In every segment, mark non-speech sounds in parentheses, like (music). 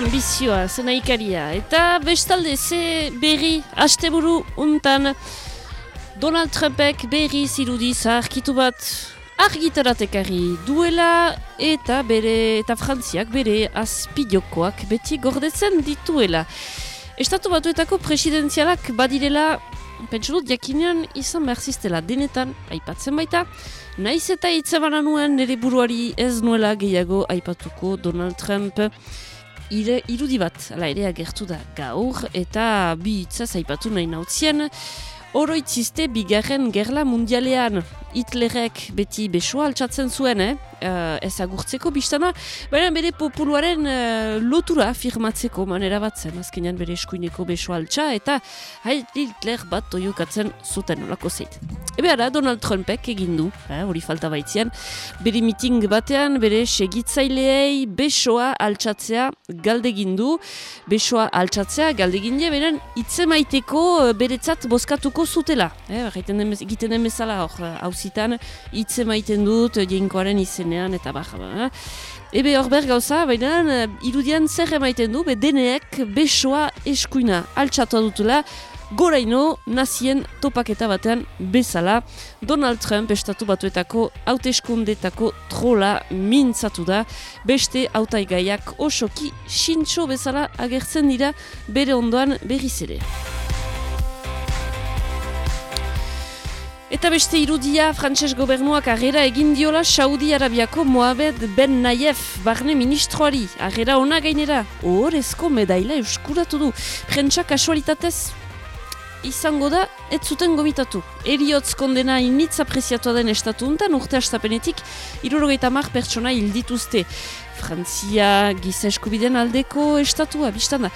ambizioa, zena ikaria. Eta bestalde, ze berri, asteburu untan, Donald Trumpek berri zirudi zaharkitu bat argitaratekari duela eta bere eta frantziak bere azpidiokoak beti gordetzen dituela. Estatu batuetako presidenzialak badirela, pentsu dut jakinean izan behar ziztela denetan aipatzen baita, naiz eta itzebana nuen nire buruari ez nuela gehiago aipatuko Donald Trump ire, irudi bat, ala ere agertu da gaur, eta bi itzaz aipatu nahi nautzien, Oroitziste bigarren gerla mundialean Hitlerrek beti besoa altxatzen zuen, eh? Uh, ez agurtzeko biztana, baina bere populuaren uh, lotura firmatzeko manera bat zen, azkenean bere eskuineko besoa altxa, eta Hitler bat toiukatzen zuten olako zeit. Ebe ara, Donald Trumpek egin du, eh, hori falta baitzien, bere miting batean, bere segitzaileei besoa altxatzea galdegin du, besoa altxatzea galdegin die, beren itzemaiteko uh, beretzat bozkatuko zutela. Eh, egiten den bezala hor, hauzitan, hitz emaiten dut, jenkoaren izenean, eta baxa. Ba, Ebe hor ber gauza, baina irudian zer emaiten du, be deneek besoa eskuina altxatua dutela, goraino nazien topaketa batean bezala. Donald Trump estatu batuetako hauteskundetako trola mintzatu da, beste hautaigaiak osoki sintxo bezala agertzen dira bere ondoan berriz ere. Eta beste irudia frantses gobernuak agera egin diola Saudi Arabiako Mohamed Ben Nayef barne ministroari. Agera ona gainera, ohorezko medaila euskuratu du. Prentsa kasualitatez izango da, ez zuten gomitatu. Eriotz kondena initz apreziatua den estatu untan, urte astapenetik, irurogeita mar pertsona hildituzte. Frantzia giza eskubiden aldeko estatua, biztanda.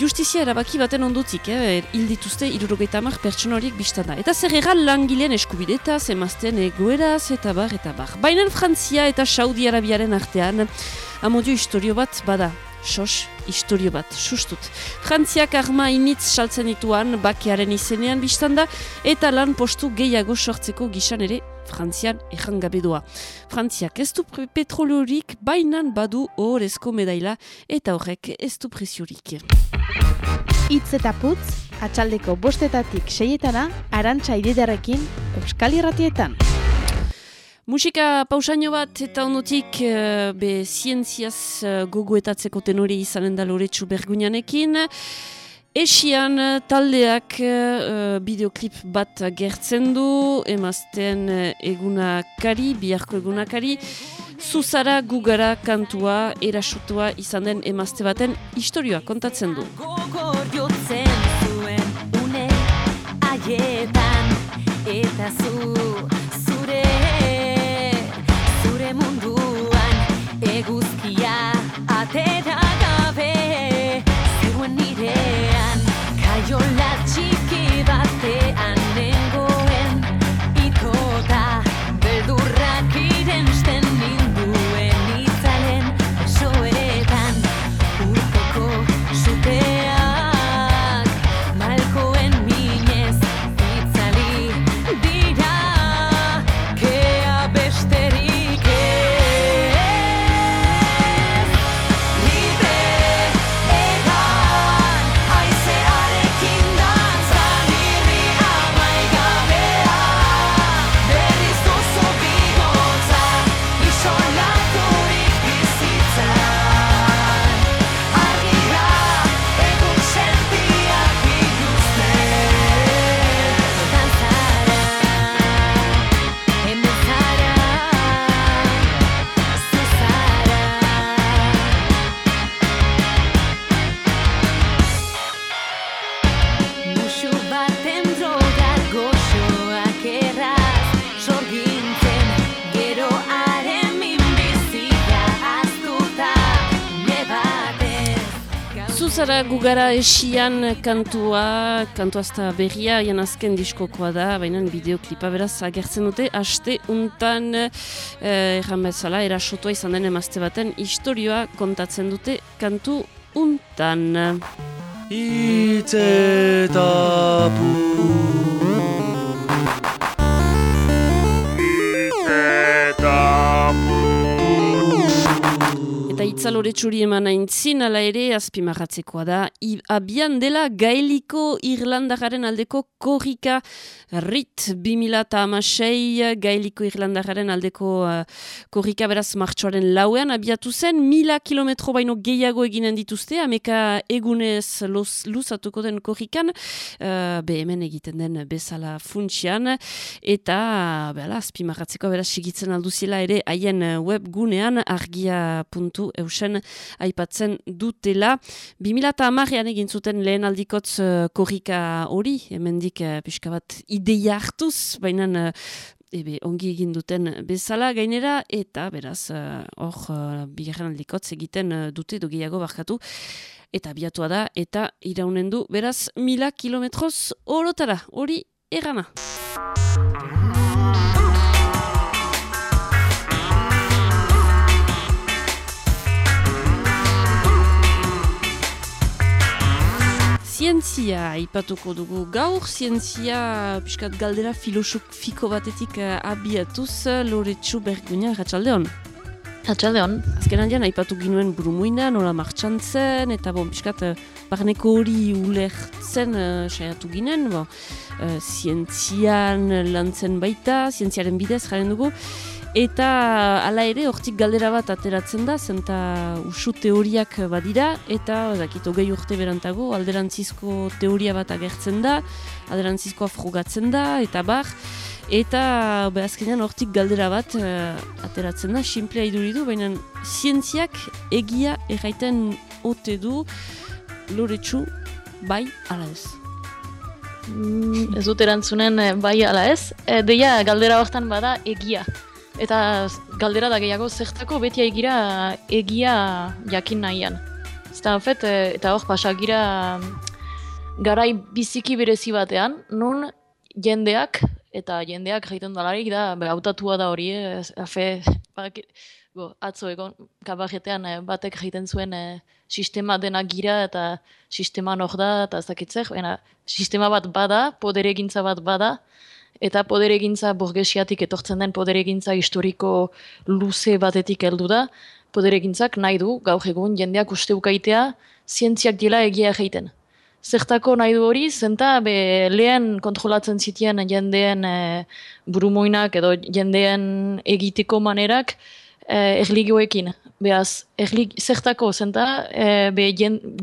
Justizia erabaki baten ondutik, eh, hil dituzte irurogeita mar pertsona horiek biztanda. Eta zer egal langileen eskubideta, zemazten egoeraz, eta bar, eta bar. Baina Frantzia eta Saudi Arabiaren artean, amodio historio bat bada. Sos, historio bat, sustut. Frantziak arma initz saltzen dituan, bakearen izenean biztanda, eta lan postu gehiago sortzeko gisan ere Frantzian errangabe doa. Frantziak ez du petroliorik bainan badu horrezko medaila eta horrek ez du presiorik. Itz eta putz, atxaldeko bostetatik seietana, arantxa ididarekin, Euskal Irratietan. Musika pausaino bat eta onotik uh, be zientziaz uh, gogoetatzeko tenore izanen da loretsu bergunianekin. Esian eh, taldeak bideoklip bat gertzen du, emazten egunakari, biharko egunakari, Zuzara gugara kantua erasutua izan den emazte baten historioa kontatzen du. eta zu, zure gugara esian kantua, kantua azta berria, jan azken diskokoa da, baina bideoklipa beraz agertzen dute, haste untan eh, bezala, erasotua izan den emazte baten historioa kontatzen dute kantu untan. Itzetapu Eta alore txuri eman aintzin, ala ere, azpimarratzekoa da, I, abian dela gailiko Irlandagaren aldeko korrika rit 2006 gailiko Irlandagaren aldeko uh, korrika beraz martxoaren lauean, abiatu zen, mila kilometro baino gehiago eginen dituzte, ameka egunez luzatuko den korrikan, uh, be hemen egiten den bezala funtsian, eta, behala, azpimarratzeko beraz sigitzen alduziela ere, haien webgunean argia.eusen aipatzen dutela. 2008an egin zuten lehen aldikotz uh, korrika hori, hemendik uh, pixka bat ideia hartuz, baina uh, ebe, ongi egin duten bezala. Gainera, eta beraz, hor, uh, bigarren aldikotz egiten uh, dute dogiago barkatu, eta biatua da, eta iraunen du, beraz, mila kilometroz orotara, hori erana. Zientzia ipatuko dugu gaur, zientzia piskat galdera filosofiko batetik uh, abiatuz, lore txu bergunia, ratxalde hon? Ratxalde hon. Azken handian, aipatu ginuen burumuina, nola martxan zen, eta bon, piskat, barneko hori ulertzen uh, saiatu ginen, bon, uh, zientzian lantzen baita, zientziaren bidez jaren dugu, Eta hala ere, hortik galdera bat ateratzen da, zenta usu teoriak badira, eta dakit, hogei urte berantago, alderantzizko teoria bat agertzen da, alderantzizkoa frogatzen da, eta bar, eta behazkenean hortik galdera bat uh, ateratzen da, simplea iduridu, baina zientziak egia erraiten ote du, loretsu, bai, ala ez. Mm, ez dut erantzunen eh, bai ala ez, e, deia galdera hortan bada egia. Eta galdera da gehiago zertako beti egira egia jakin nahian. Eta fet, e, eta hor pasagira garai biziki berezi batean, nun jendeak, eta jendeak jaiten dalarik da, hautatua da hori, afe, bak, bo, atzo egon, kabajetean e, batek jaiten zuen e, sistema dena gira eta sistema nor da, eta ez dakitzek, sistema bat bada, poderegintza bat bada, eta poderegintza burgesiatik etortzen den poderegintza historiko luze batetik heldu da, poderegintzak nahi du, gaur egun jendeak uste ukaitea, zientziak dila egia egiten. Zertako nahi du hori, zenta be, lehen kontrolatzen zitien jendeen e, burumoinak edo jendeen egiteko manerak e, erligioekin. Beaz, erlig, zertako, zenta, e, be,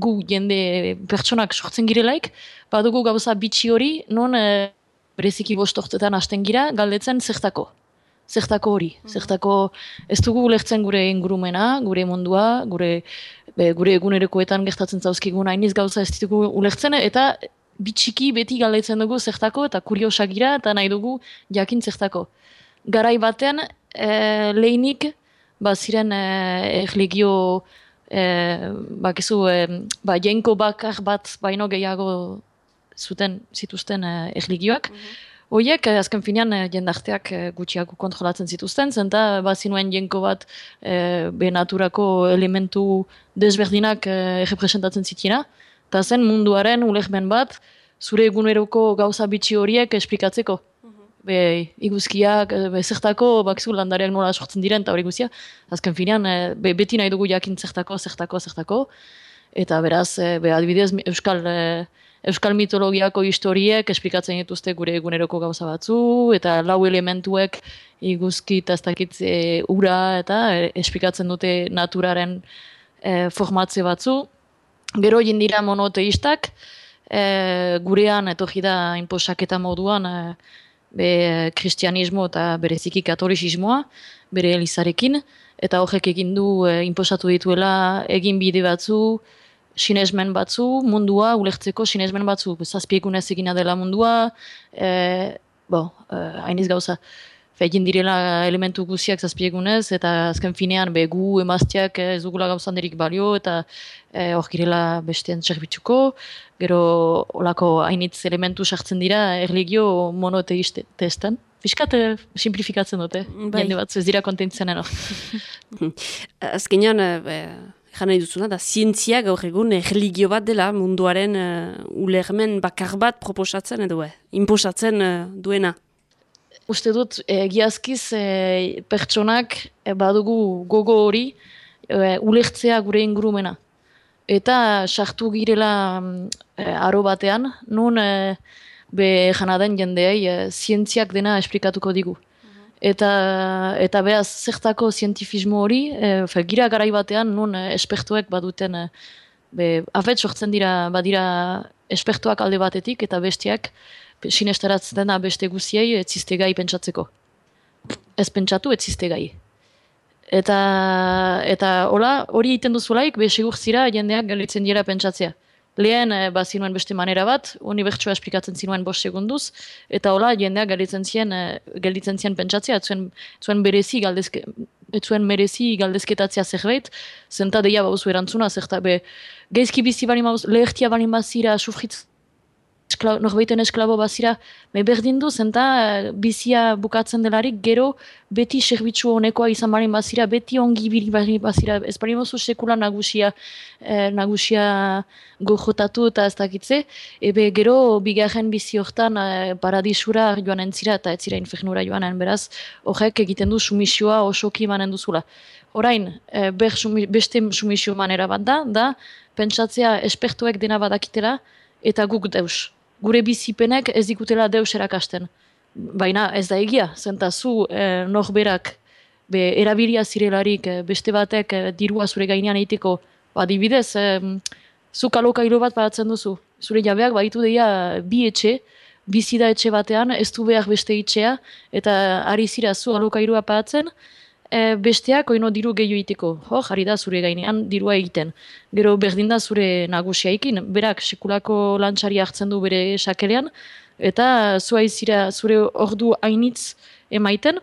gu jende pertsonak sortzen girelaik, badugu gauza bitxi hori, non e, bereziki bostortetan hasten gira, galdetzen zertako. Zertako hori. Mm. Zertako ez dugu ulertzen gure ingurumena, gure mundua, gure, be, gure egunerekoetan gertatzen zauzkigun hainiz gauza ez ditugu ulertzen, eta bitxiki beti galdetzen dugu zertako, eta kuriosak gira, eta nahi dugu jakin zertako. Garai batean, e, lehinik, ba, ziren e, erlegio, e, bakizu, e, ba, jenko bakar bat baino gehiago zuten zituzten uh, erligioak. Mm -hmm. Oiek, eh, azken finean, uh, jendarteak gutxiago kontrolatzen zituzten, zenta bazinuen jenko bat uh, be naturako elementu desberdinak uh, representatzen zitiena, eta zen munduaren ulehmen bat, zure eguneroko gauza bitxi horiek esplikatzeko. Mhm. Be, iguzkiak, be, zertako, bakizu landareak nola sortzen diren, eta hori guzia. Azken finean, be, beti nahi dugu jakin zertako, zertako, zertako. Eta beraz, be, adibidez, Euskal euskal mitologiako historiek esplikatzen dituzte gure eguneroko gauza batzu, eta lau elementuek iguzki eta ez ura, eta e, esplikatzen dute naturaren e, formatze batzu. Gero jindira monoteistak, e, gurean etorri da inposaketa moduan e, be, kristianismo eta bereziki katolisismoa, bere elizarekin, eta horrek egin du e, inposatu dituela egin bide batzu, sinesmen batzu, mundua, ulertzeko sinesmen batzu, zazpiekunez egina dela mundua, e, bo, e, hainiz gauza, fegin direla elementu guziak zazpiegunez, eta azken finean be, gu emaztiak ez dugula gauzan derik balio, eta e, hor girela bestean txerbitzuko, gero olako hainitz elementu sartzen dira erligio monoteisten. Fiskat simplifikatzen dute, bai. jende batzu ez dira kontentzen hor. (laughs) Azkenean, Jana duzuna, da zientzia gaur egun erligio bat dela munduaren uh, ulermen bakar bat proposatzen edo, eh, imposatzen uh, duena. Uste dut, egiazkiz eh, pertsonak badugu gogo hori e, ulertzea gure ingurumena. Eta sartu girela e, aro batean, nun e, be jana den jendeei e, zientziak dena esplikatuko digu. Eta, eta behaz, zertako zientifismo hori, e, fe, gira garai batean, nun e, espertuek baduten, e, be, afet sortzen dira, badira espertuak alde batetik, eta bestiak, sinestaratzen dena beste guziei, etzizte gai pentsatzeko. Ez pentsatu, etzizte gai. Eta, eta hola, hori egiten duzulaik, be segur zira jendeak galitzen dira pentsatzea. Lehen, e, ba, zinuen beste manera bat, unibertsua esplikatzen zinuen bost segunduz, eta hola, jendeak galitzen zien, e, galitzen zien pentsatzea, zuen, zuen berezi galdezke, etzuen merezi galdezketatzea zerbait, zenta deia bauzu erantzuna, zerta be, geizki bizi bali mauz, lehertia bali mazira, sufritz eskla, norbaiten esklabo bazira, berdin du, zenta eh, bizia bukatzen delarik, gero beti serbitzu honekoa izan barin bazira, beti ongi biri barin bazira, ez bari mozu sekula nagusia, eh, nagusia gojotatu eta ez dakitze, ebe gero bigarren bizi hortan eh, paradisura joan entzira eta ez zira infernura joanen, beraz, horrek egiten du sumisioa osoki manen duzula. Orain, eh, sumi, beste sumisio manera bat da, da, pentsatzea espertuek dena badakitela, eta guk deus gure bizipenek ez dikutela deus erakasten. Baina ez da egia, zenta zu eh, berak be, erabilia zirelarik eh, beste batek eh, dirua zure gainean eiteko, adibidez, eh, zu kalokailu bat badatzen duzu. Zure jabeak baitu deia bi etxe, bizi da etxe batean, ez du behar beste itxea, eta ari zira zu alokairua badatzen, e, besteak oino diru gehiago egiteko. Jo, jarri da zure gainean dirua egiten. Gero berdin da zure nagusiaikin, berak sekulako lantxari hartzen du bere sakelean, eta zua izira zure ordu hainitz emaiten,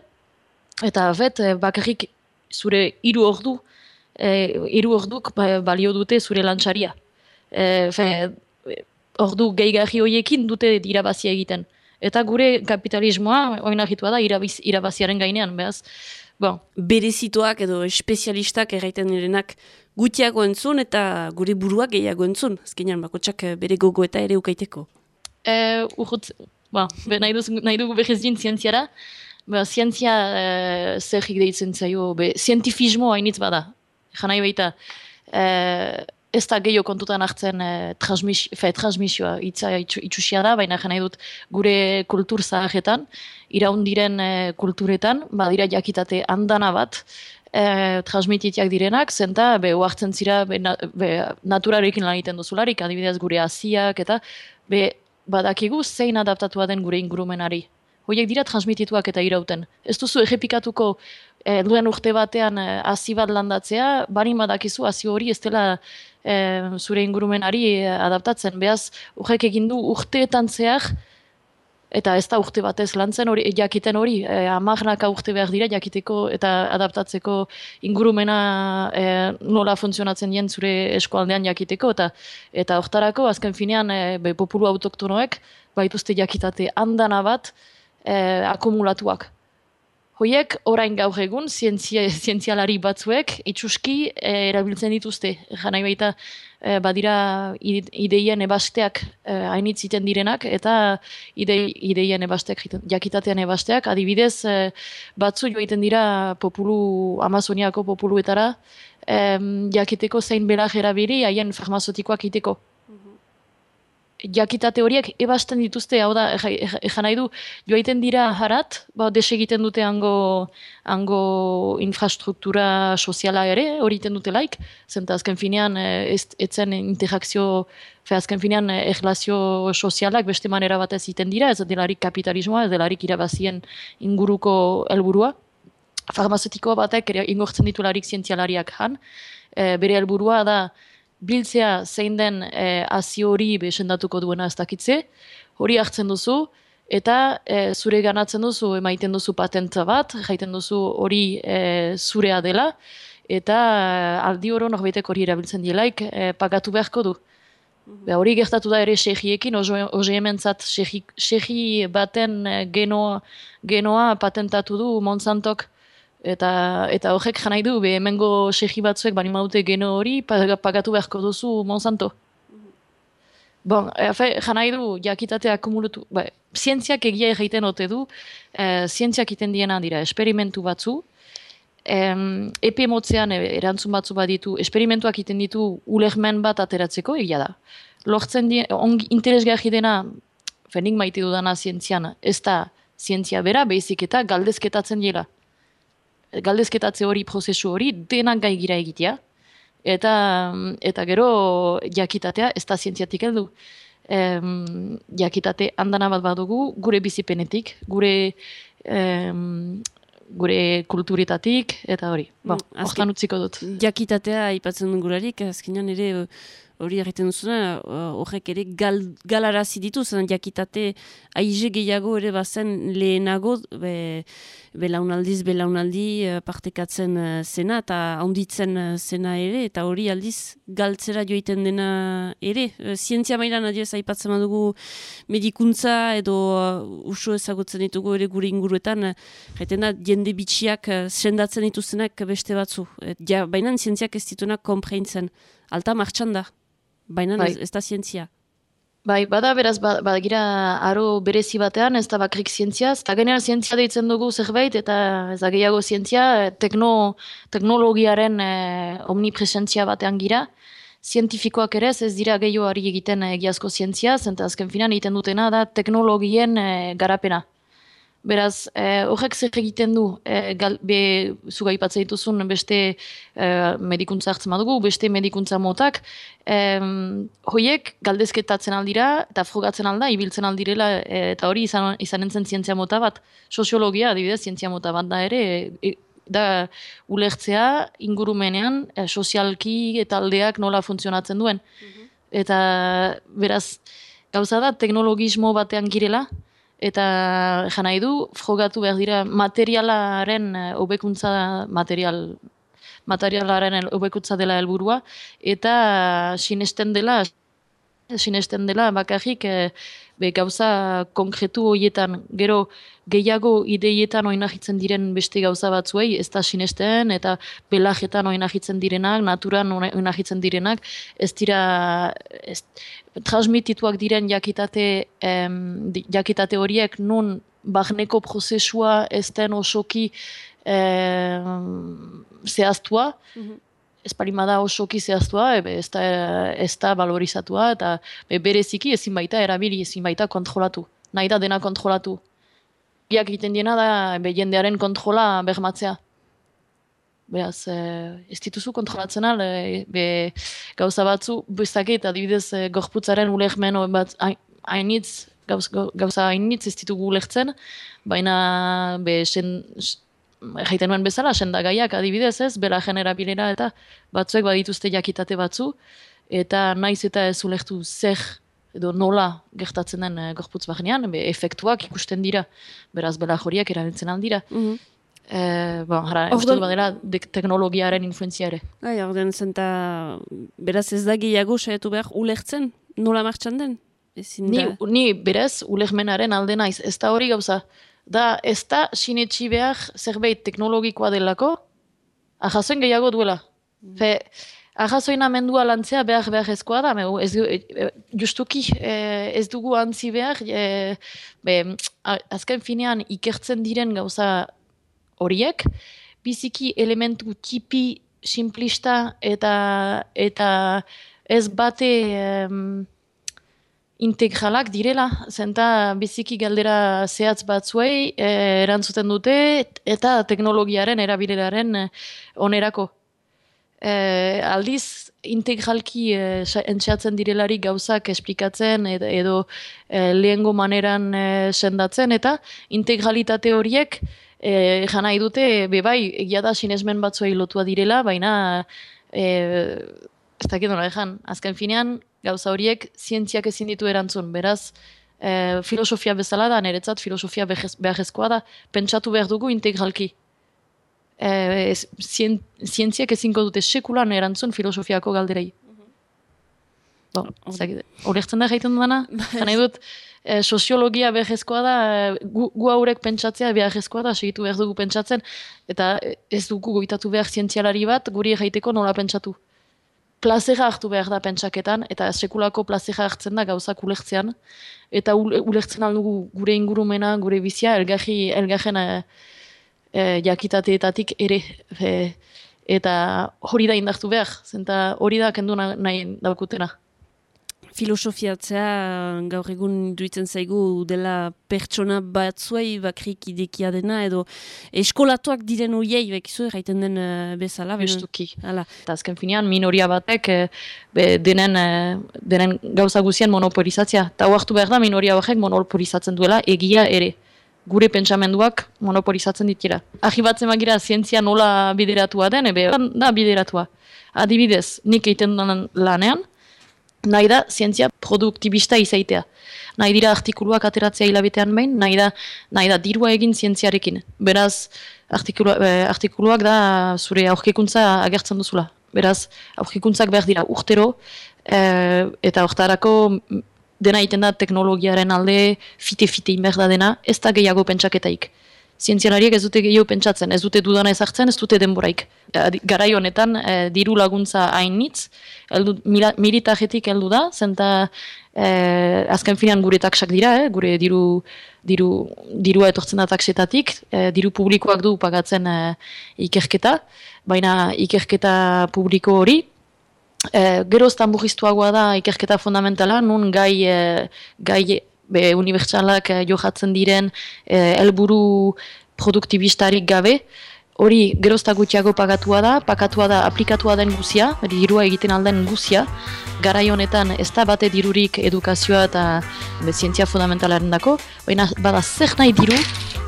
eta bet, e, bakarrik zure hiru ordu, e, hiru orduk ba, balio dute zure lantxaria. E, fe, ordu gehigarri horiekin dute irabazia egiten. Eta gure kapitalismoa, oinahitua da, irabaziaren gainean, behaz. Bon, berezituak edo espezialistak erraiten direnak gutiago entzun eta gure buruak gehiago entzun. Azkenean, bakotsak eh, bere gogo eta ere ukaiteko. E, urut, ba, be, nahi, duz, nahi dugu behiz din zientziara. Ba, zientzia e, zer deitzen zaio, be, zientifismo hainitz bada. Janai baita, e, ez da gehiago kontutan hartzen e, transmis, fe, transmisioa itza itxusia da, baina nahi dut gure kultur zaharretan, iraundiren e, kulturetan, badira jakitate handana bat, e, transmititiak direnak, zenta, be, uartzen zira, be, na, be, naturarekin lan egiten duzularik, adibidez gure hasiak eta, be, badakigu zein adaptatua den gure ingurumenari. Hoiek dira transmitituak eta irauten. Ez duzu egepikatuko e, duen urte batean hasi bat landatzea, barin badakizu hasi hori ez dela e, zure ingurumenari eh, adaptatzen. Beaz, urrek egin du urteetan zehar, eta ez da urte batez lantzen hori, jakiten hori, e, amarnaka urte behar dira jakiteko eta adaptatzeko ingurumena e, nola funtzionatzen dien zure eskualdean jakiteko, eta eta hortarako, azken finean, e, be, populu autoktonoek, baituzte jakitate handana bat, e, akumulatuak. Hoiek, orain gaur egun, zientzia, zientzialari batzuek, itxuski e, erabiltzen dituzte. Jana baita, e, badira ideien ebasteak e, hainitziten direnak, eta ide, ideien ebasteak, jakitatean ebasteak, adibidez, e, batzu joiten dira populu, Amazoniako populuetara, e, jakiteko zein belak erabili, haien farmazotikoak iteko jakitate horiek ebasten dituzte, hau da, ejan nahi du, joaiten dira harat, ba, desegiten dute hango, hango infrastruktura soziala ere, hori iten dute laik, zenta azken finean, eh, ez, etzen interakzio, fe azken finean, eh, erlazio sozialak beste manera batez iten dira, ez delarik kapitalismoa, ez delarik irabazien inguruko helburua. Farmazeutiko batek, ingortzen ditu larik zientzialariak han, e, bere helburua da, biltzea zein den e, azi hori besendatuko duena ez dakitze, hori hartzen duzu, eta e, zure ganatzen duzu, emaiten duzu patenta bat, jaiten duzu hori e, zurea dela, eta aldi oro norbetek hori erabiltzen dielaik e, pagatu beharko du. Mhm. Be, hori gertatu da ere segiekin, oze hemen zat segi baten genoa, genoa patentatu du Monsantok Eta eta horrek janai du, be hemengo segi batzuek bani maute geno hori pagatu beharko duzu Monsanto. Bon, efe, janai du, jakitate akumulatu, ba, zientziak egia egiten ote du, e, zientziak iten diena dira, esperimentu batzu, em, epe motzean e, erantzun batzu baditu, esperimentuak egiten ditu ulegmen bat ateratzeko, egia da. Lortzen di, ongi interesgarri dena, fenik maite dudana zientzian, ez da zientzia bera, behizik eta galdezketatzen dira. Galdezketatze hori, prozesu hori, denak gai gira egitea. Eta, eta gero jakitatea ez da zientziatik heldu. Em, jakitate handana bat badugu, gure bizipenetik, gure em, gure kulturitatik, eta hori. Mm, azken- hortan utziko dut. Jakitatea aipatzen duen gurarik, azkenean ere hori egiten duzuna, uh, horrek ere gal, galarazi ditu, zen jakitate aize gehiago ere bazen lehenago, be, belaunaldiz, belaunaldi uh, partekatzen uh, zena, eta handitzen uh, zena ere, eta hori aldiz galtzera joiten dena ere. Zientzia mailan adiez aipatzen badugu medikuntza edo uso ezagutzen ditugu ere gure inguruetan, jaiten da, jende bitxiak sendatzen dituztenak beste batzu. Ja, baina zientziak ez dituenak konpreintzen. Alta martxan da. Baina Bai. ez, ez da zientzia. Bai, bada beraz, ba- badagira aro berezi batean, ez da bakrik zientziaz, eta general zientzia deitzen dugu zerbait, eta ez da gehiago zientzia, eh, tekno, teknologiaren eh, omnipresentzia batean gira. Zientifikoak ere ez ez dira gehiago ari egiten eh, egiazko zientziaz, eta azken finan egiten dutena da teknologien eh, garapena. Beraz, eh, horrek zer egiten du, eh, gal, be, zuga ipatzen dituzun beste eh, medikuntza hartzen badugu, beste medikuntza motak, em, hoiek galdezketatzen aldira eta frogatzen alda, ibiltzen aldirela, eh, eta hori izan, izanen zen zientzia mota bat. Soziologia, adibidez, zientzia mota bat da ere, e, da ulertzea ingurumenean eh, sozialki eta aldeak nola funtzionatzen duen. Eta beraz, gauza da, teknologismo batean girela, eta jan nahi du, frogatu behar dira materialaren eh, hobekuntza material materialaren hobekuntza dela helburua eta sinesten dela sinesten dela bakarrik eh, be gauza konkretu horietan. Gero gehiago ideietan oinahitzen diren beste gauza batzuei ez da sinesten eta belajetan oinahitzen direnak, naturan oinahitzen direnak ez dira ez, transmitituak diren jakitate em, jakitate horiek nun barneko prozesua ez den osoki em, zehaztua, ez parimada osoki zehaztua, ebe ez da, ez da valorizatua, eta be, bereziki ezin baita erabili, ezin baita kontrolatu. Nahi da dena kontrolatu. Giak egiten diena da, be, jendearen kontrola bermatzea. Beraz, eh, ez dituzu kontrolatzen al, eh, be, gauza batzu, bezakit, adibidez, eh, gorputzaren ulehmen bat, hain- hainitz, gauz, gau- gauza hainitz ez ditugu ulertzen, baina, be, sen, jaiten nuen bezala, sendagaiak adibidez ez, bela generabilera eta batzuek badituzte jakitate batzu, eta naiz eta ez ulertu zer edo nola gertatzen den eh, gorputz barnean, be, efektuak ikusten dira, beraz bela joriak erabiltzen aldira. Mhm. Eh, bon, jara, dut badela de- teknologiaren influenzia ere. Bai, ordean zenta, beraz ez da gehiago saiatu behar ulertzen, nola martxan den? Ezin Ni, da. ni berez ulegmenaren alde naiz, ez da hori gauza. Da, ez da sinetxi behar zerbait teknologikoa delako, ahazoen gehiago duela. Fe, ahazoen amendua lantzea behar behar ezkoa da, me, ez, e, e, justuki e, ez dugu antzi behar, e, be, azken finean ikertzen diren gauza horiek, biziki elementu tipi simplista eta eta ez bate em, integralak direla, zenta biziki galdera zehatz batzuei eh, erantzuten dute eta teknologiaren erabileraren eh, onerako. Eh, aldiz, integralki sa- entxeatzen direlari gauzak esplikatzen edo, edo eh, lehengo maneran eh, sendatzen eta integralitate horiek eh, jan nahi dute, be bai, egia da sinesmen batzuei lotua direla, baina eh, ez dakit nola ejan, azken finean gauza horiek zientziak ezin ditu erantzun, beraz, eh, filosofia bezala da, niretzat filosofia beharrezkoa da, pentsatu behar dugu integralki. Eh, ez, zien, zientziak ezinko dute sekulan erantzun filosofiako galderei. Ez dakit, Ulertzen da jaiten dudana? (laughs) Jan nahi dut, eh, soziologia beharrezkoa da, gu, gu haurek pentsatzea beharrezkoa da, segitu behar dugu pentsatzen, eta ez dugu goitatu behar zientzialari bat, guri jaiteko nola pentsatu. Plazera hartu behar da pentsaketan, eta sekulako plazera hartzen da gauzak ulertzean, eta ule- ulertzen aldugu gure ingurumena, gure bizia, elgarri, elgarren, eh, e, jakitateetatik ere e, eta hori da indartu behar, zenta hori da kendu nahi daukutena filosofiatzea gaur egun duitzen zaigu dela pertsona batzuei bakrik idekia dena edo eskolatuak diren oiei bekizu erraiten den uh, bezala. Bestuki. Eta azken finean minoria batek eh, denen, uh, denen gauza guzien monopolizatzea. Eta huartu behar da minoria batek monopolizatzen duela egia ere gure pentsamenduak monopolizatzen ditira. Ahi batzen magira zientzia nola bideratua den, ebe da bideratua. Adibidez, nik egiten lanean, nahi da zientzia produktibista izaitea. Nahi dira artikuluak ateratzea hilabetean behin, nahi da, nahi da dirua egin zientziarekin. Beraz, artikulu, eh, artikuluak da zure aurkikuntza agertzen duzula. Beraz, aurkikuntzak behar dira urtero, eh, eta hortarako dena iten da teknologiaren alde fite-fite inber da dena, ez da gehiago pentsaketaik zientzialariek ez dute gehiago pentsatzen, ez dute dudana ezartzen, ez dute denboraik. Garai honetan, e, diru laguntza hainitz, militajetik heldu da, zenta e, azken finean gure taksak dira, eh, gure diru, diru, dirua etortzen da taksetatik, e, diru publikoak du pagatzen e, ikerketa, baina ikerketa publiko hori, e, geroztan burriztuagoa da ikerketa fundamentala, nun gai, e, gai be, unibertsalak eh, johatzen diren eh, helburu produktibistarik gabe, hori gerozta gutxiago pagatua da, pagatua da aplikatua den guzia, dirua egiten alden guzia, garai honetan ez da bate dirurik edukazioa eta be, zientzia fundamentalaren dako, baina bada zer nahi diru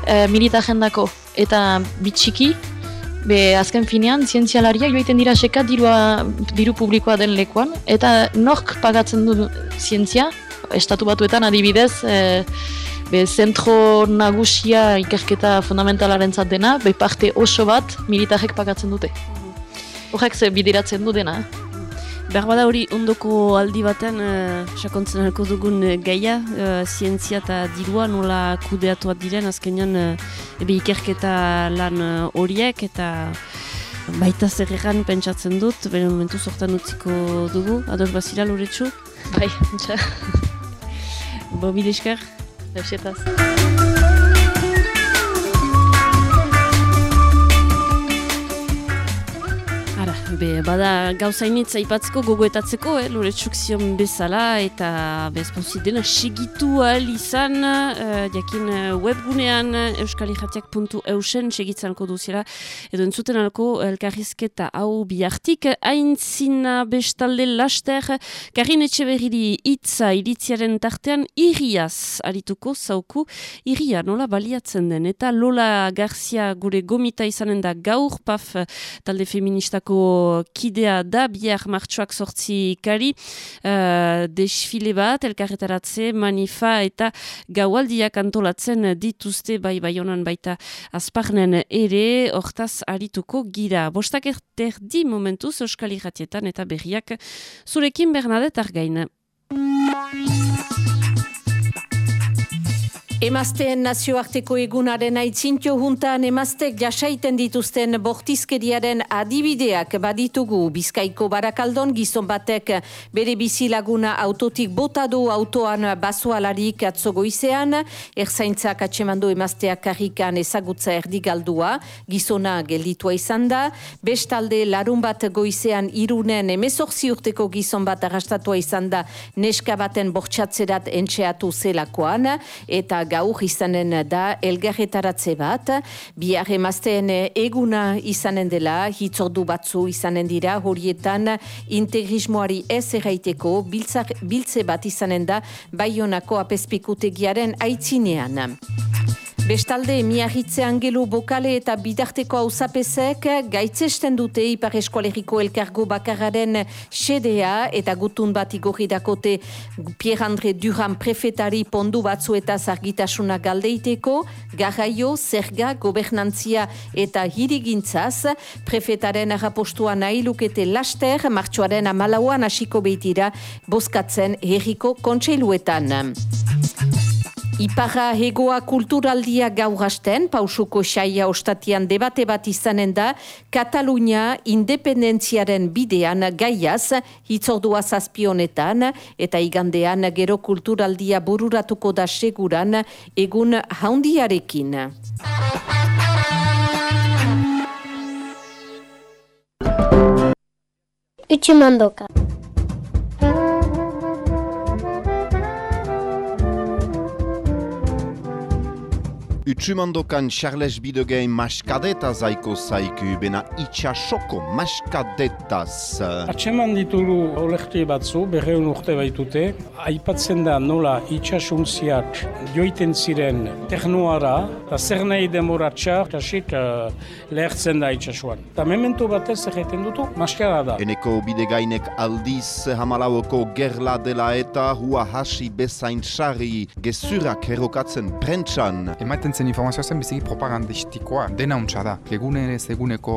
e, militaren dako eta bitxiki, Be, azken finean, zientzialaria joiten dira seka dirua, diru publikoa den lekuan, eta nork pagatzen du zientzia, estatu batuetan adibidez, e, be, zentro nagusia ikerketa fundamentalaren dena, be parte oso bat militarek pagatzen dute. Horrek ze bideratzen du dena. Berbada hori ondoko aldi baten, uh, sakontzen halko dugun uh, gaia, uh, zientzia eta dirua nola kudeatuat diren, azkenean uh, ebe ikerketa lan horiek eta baita zerregan pentsatzen dut, bere momentu sortan utziko dugu, ados bazira loretsu? Bai, entxa. Bo, mil esker. Be, bada gauzainitz aipatzeko gogoetatzeko, eh, loretsuk zion bezala, eta bezponsi dena segitu ahal izan, uh, jakin uh, webgunean euskaliratiak.eusen segitzanko duzela, edo entzuten alko elkarrizketa hau bihartik, haintzina bestalde laster, karin etxe berriri itza iritziaren tartean iriaz arituko zauku, iria nola baliatzen den, eta Lola Garzia gure gomita izanen da gaur, paf talde feministako kidea da, bihar martxoak sortzi kari, uh, desfile bat, elkarretaratze, manifa eta gaualdiak antolatzen dituzte bai bai honan baita azparnen ere, hortaz arituko gira. Bostak erdi momentuz Euskal Iratietan eta berriak zurekin Bernadette Argain. Emazteen nazioarteko egunaren aitzintio juntan emaztek jasaiten dituzten bortizkeriaren adibideak baditugu. Bizkaiko barakaldon gizon batek bere bizilaguna autotik botadu autoan basoalarik atzogoizean, erzaintzak atxemando emazteak karrikan ezagutza erdigaldua, gizona gelditua izan da, bestalde larun bat goizean irunen emezorzi urteko gizon bat arrastatua izan da. Neska baten bortxatzerat entxeatu zelakoan, eta gaur izanen da elgarretaratze bat, bihar emazten eguna izanen dela, hitzordu batzu izanen dira, horietan integrismoari ez erraiteko biltze bat izanen da, baionako apespikutegiaren aitzinean. Bestalde, miarritze angelu bokale eta bidarteko hausapesek gaitzesten dute Ipar Eskualeriko Elkargo Bakararen sedea eta gutun bat igorri dakote Pierre-André Duran prefetari pondu batzu eta zargitasuna galdeiteko, garraio, zerga, gobernantzia eta hirigintzaz, prefetaren arapostua nahi lukete laster, martxoaren amalauan hasiko behitira, boskatzen herriko kontseiluetan. Iparra hegoa kulturaldia gaur pausuko saia ostatian debate bat izanen da, Katalunia independentziaren bidean gaiaz, hitzordua zazpionetan, eta igandean gero kulturaldia bururatuko da seguran, egun haundiarekin. Utsumandoka. Utsumandokan Charles Bidegei maskadeta zaiko zaiku, bena itxasoko maskadetaz. Atxeman ditugu olekti batzu, berreun urte baitute, aipatzen da nola itxasuntziak joiten ziren ternuara, eta zer nahi demoratxa, kasik uh, lehertzen da itxasuan. Eta mementu batez egiten dutu, maskara da. Eneko bidegainek aldiz hamalauoko gerla dela eta hua hasi bezain sarri gezurak errokatzen prentsan. Emaiten zen informazioa zen biziki propagandistikoa dena untsa da. Egunez eguneko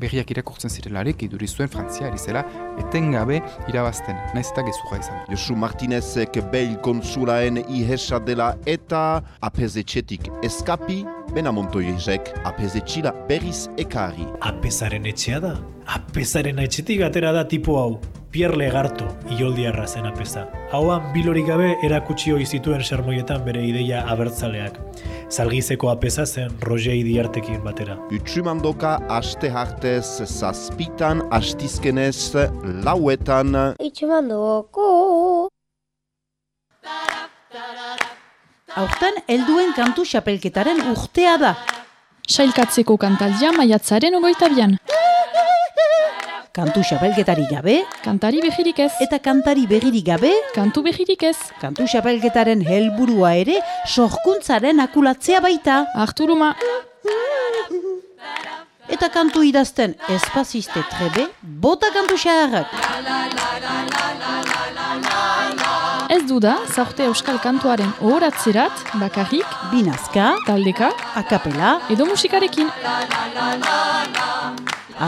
berriak irakurtzen zirelarik iduri zuen Frantzia erizela etengabe irabazten, naiz eta gezurra izan. Josu Martinezek beil konsulaen ihesa dela eta apezetxetik eskapi, bena montoiezek apezetxila berriz ekari. Apezaren etxea da? Apezaren etxetik atera da tipo hau. Pierre Legarto, ioldiarra zen apeza. Hauan bilorik gabe erakutsi hoi zituen sermoietan bere ideia abertzaleak. Zalgizeko apeza zen Roger Idiartekin batera. Utsumandoka aste hartez zazpitan, astizkenez lauetan. Utsumandoko. Aurten helduen kantu xapelketaren urtea da. Sailkatzeko kantaldia maiatzaren ogoita bian. Kantu xapelketari gabe, Kantari behirik ez. eta kantari begirik gabe, Kantu behirik ez. kantu xapelketaren helburua ere sorkuntzaren akulatzea baita. Arturuma. Eta kantu idazten espaziste trebe, bota kantu xaharrak. Ez du da, zaurte euskal kantuaren ohoratzerat, bakarrik, Binazka, taldeka, akapela, edo musikarekin.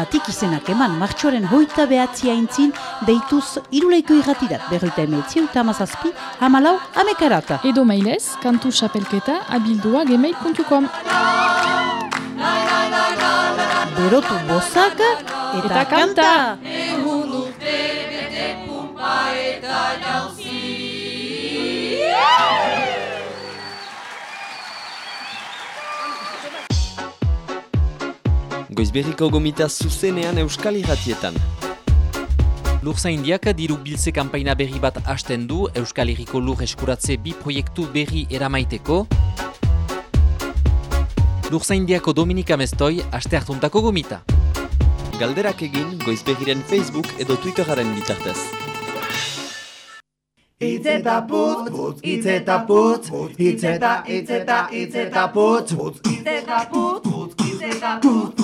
Atik izenak eman martxoaren hoita behatzi aintzin, deituz iruleiko irratirat berroita emetzi eta amazazpi, hamalau, amekarata. Edo mailez, kantu xapelketa abildua gmail.com. Berotu bozak eta, Eta kanta! Goizberriko gomita zuzenean euskal irratietan. Lurza Indiak diru biltze kanpaina berri bat hasten du Euskal Herriko lur eskuratze bi proiektu berri eramaiteko. Lurza Indiako Dominika Mestoi aste hartuntako gomita. Galderak egin Goizberriren Facebook edo Twitteraren bitartez. Itz eta putz, putz, itz eta putz, itz eta, itz eta, itz eta putz, putz, itz eta putz, putz, itz eta putz,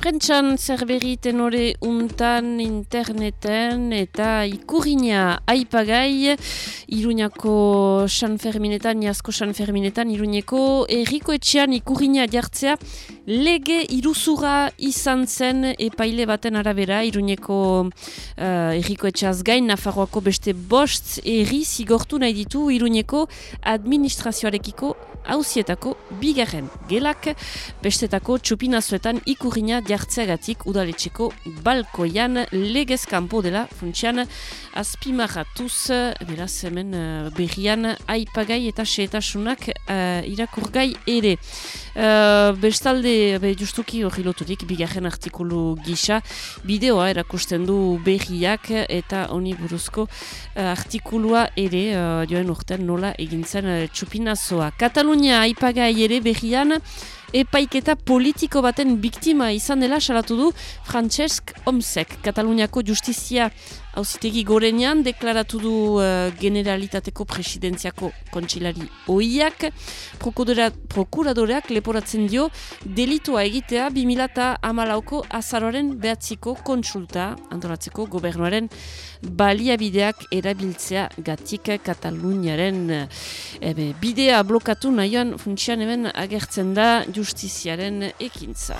Prentxan zerberi tenore untan interneten eta ikurriña aipagai Iruñako San Ferminetan, Jasko San Ferminetan, Iruñeko erriko etxean ikurriña jartzea lege iruzura izan zen epaile baten arabera. Iruñeko uh, erriko etxeaz gain Nafarroako beste bost erri zigortu nahi ditu Iruñeko administrazioarekiko hauzietako bigarren gelak bestetako txupinazoetan ikurriña jartzeagatik udaletxeko balkoian legez kanpo dela funtsian azpimarratuz beraz hemen uh, berrian aipagai eta seetasunak uh, irakurgai ere. Uh, bestalde, be, justuki hori loturik, bigarren artikulu gisa, bideoa erakusten du berriak eta honi buruzko uh, artikulua ere, uh, joen urten nola egintzen uh, txupinazoa. Katalunia aipagai ere berrian, epaiketa politiko baten biktima izan dela salatu du Francesc Omsek, Kataluniako justizia hauzitegi gorenean deklaratu du uh, generalitateko presidentziako kontsilari oiak, prokuradoreak leporatzen dio delitua egitea 2008ko azaroaren behatziko kontsulta antolatzeko gobernuaren baliabideak erabiltzea gatik Kataluniaren. Ebe, bidea blokatu nahioan funtsian hemen agertzen da justiziaren ekintza.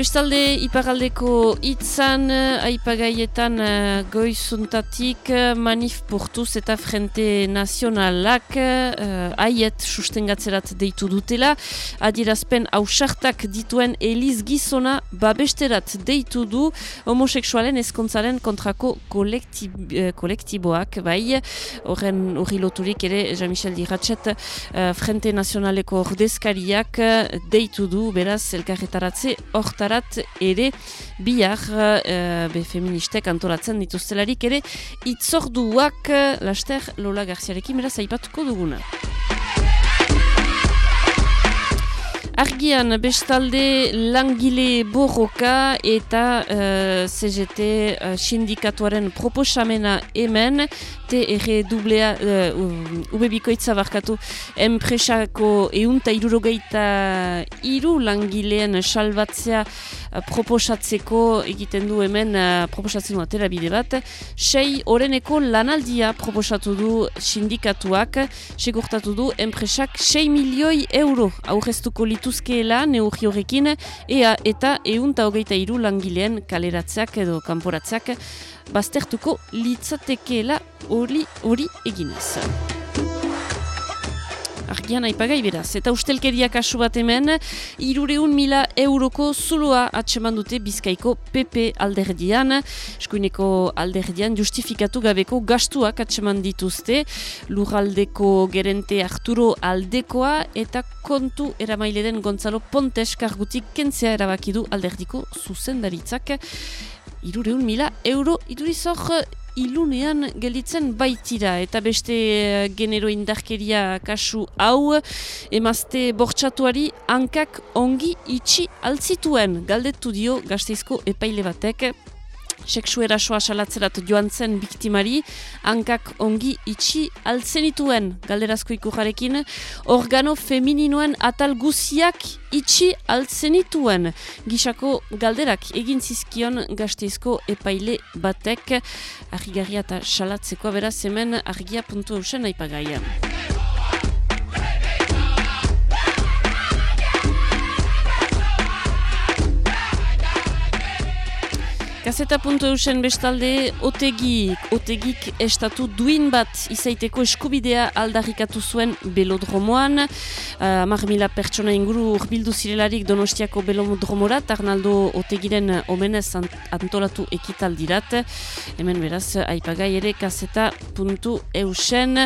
Bestalde, iparaldeko itzan, aipagaietan uh, goizuntatik uh, manif portuz eta frente nazionalak uh, aiet sustengatzerat deitu dutela. Adierazpen hausartak dituen Eliz Gizona babesterat deitu du. Homoseksualen ezkontzaren kontrako kolektib, kolektiboak, bai, horren hori loturik ere Jean-Michel Diratxet uh, frente nazionaleko ordezkariak deitu du, beraz, elkarretaratze hor hortarat ere bihar uh, be feministek antolatzen dituztelarik ere itzorduak laster Lola Garziarekin beraz aipatuko duguna. Argian bestalde langile borroka eta uh, CGT uh, sindikatuaren proposamena hemen TRW uh, ubebikoitza barkatu enpresako eunta irurogeita iru langileen salbatzea uh, proposatzeko egiten du hemen uh, proposatzen du atera bide bat. Sei oreneko lanaldia proposatu du sindikatuak segurtatu du enpresak 6 milioi euro aurreztuko litu lituzkeela neurri horrekin ea eta eunta hogeita iru langileen kaleratzeak edo kanporatzeak baztertuko litzatekeela hori hori eginez argian aipagai beraz. Eta ustelkeria kasu bat hemen, irureun mila euroko zuloa atseman dute bizkaiko PP alderdian, eskuineko alderdian justifikatu gabeko gastuak atseman dituzte, lurraldeko gerente Arturo aldekoa eta kontu eramaile den Gonzalo Pontes kargutik kentzea erabakidu alderdiko zuzendaritzak. Irureun mila euro idurizor ilunean gelditzen baitira eta beste uh, genero indarkeria kasu hau emazte bortxatuari hankak ongi itxi altzituen. Galdetu dio gazteizko epaile batek seksu erasoa salatzerat joan zen biktimari, hankak ongi itxi altzenituen galderazko ikurrarekin, organo femininoen atal guziak itxi altzenituen. Gisako galderak egin zizkion gazteizko epaile batek, argigarria eta salatzeko beraz hemen argia puntu eusen aipagaia. Gazeta puntu eusen bestalde, otegik, otegik estatu duin bat izaiteko eskubidea aldarrikatu zuen belodromoan. Uh, Amar mila pertsona inguru urbildu zirelarik donostiako belodromorat, Arnaldo otegiren omenez antolatu ekitaldirat. Hemen beraz, aipagai ere gazeta puntu eusen.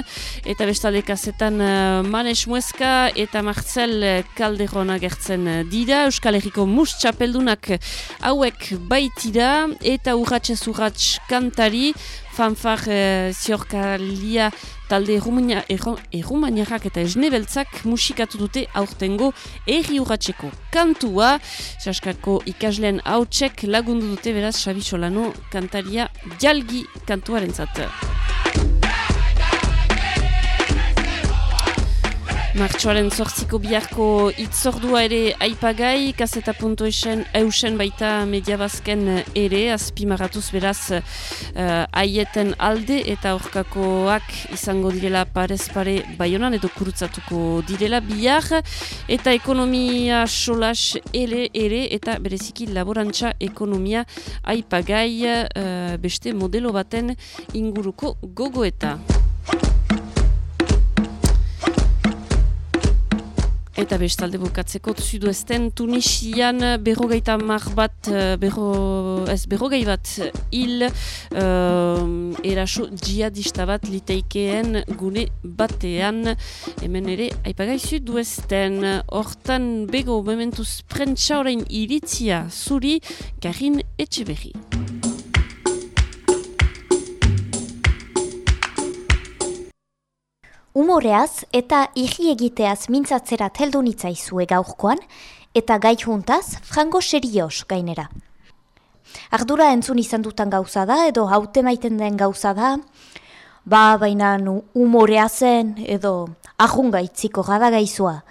Eta bestalde gazetan uh, Manes Mueska eta Marcel Calderon agertzen dira. Euskal Herriko mus txapeldunak hauek baitira eta urratxe zurratx kantari, fanfar e, ziorkalia talde errumaniarrak eta esnebeltzak musikatu dute aurtengo erri urratxeko kantua, saskako ikasleen hautsek lagundu dute beraz Xabi Solano kantaria jalgi kantuaren zat. Martxoaren zortziko biharko itzordua ere aipagai, kaseta punto esen, eusen baita mediabazken ere, azpimaratuz beraz uh, aieten alde eta aurkakoak izango direla parez pare baionan edo kurutzatuko direla bihar eta ekonomia solas ere ere eta bereziki laborantza ekonomia aipagai uh, beste modelo baten inguruko gogoeta. Eta bestalde bukatzeko zuduesten Tunisian berrogeita mar bat, eh, berro, ez berrogei bat hil uh, eraso jihadista bat liteikeen gune batean hemen ere aipagai zuduesten hortan bego momentuz prentsa orain iritzia zuri Karin Etxeberri. Umoreaz eta irri egiteaz mintzatzerat heldu nitzaizue gaurkoan eta gai juntaz frango serios gainera. Ardura entzun izan dutan gauza da edo haute maiten den gauza da, ba baina umorea zen edo ahunga itziko gada gaizua.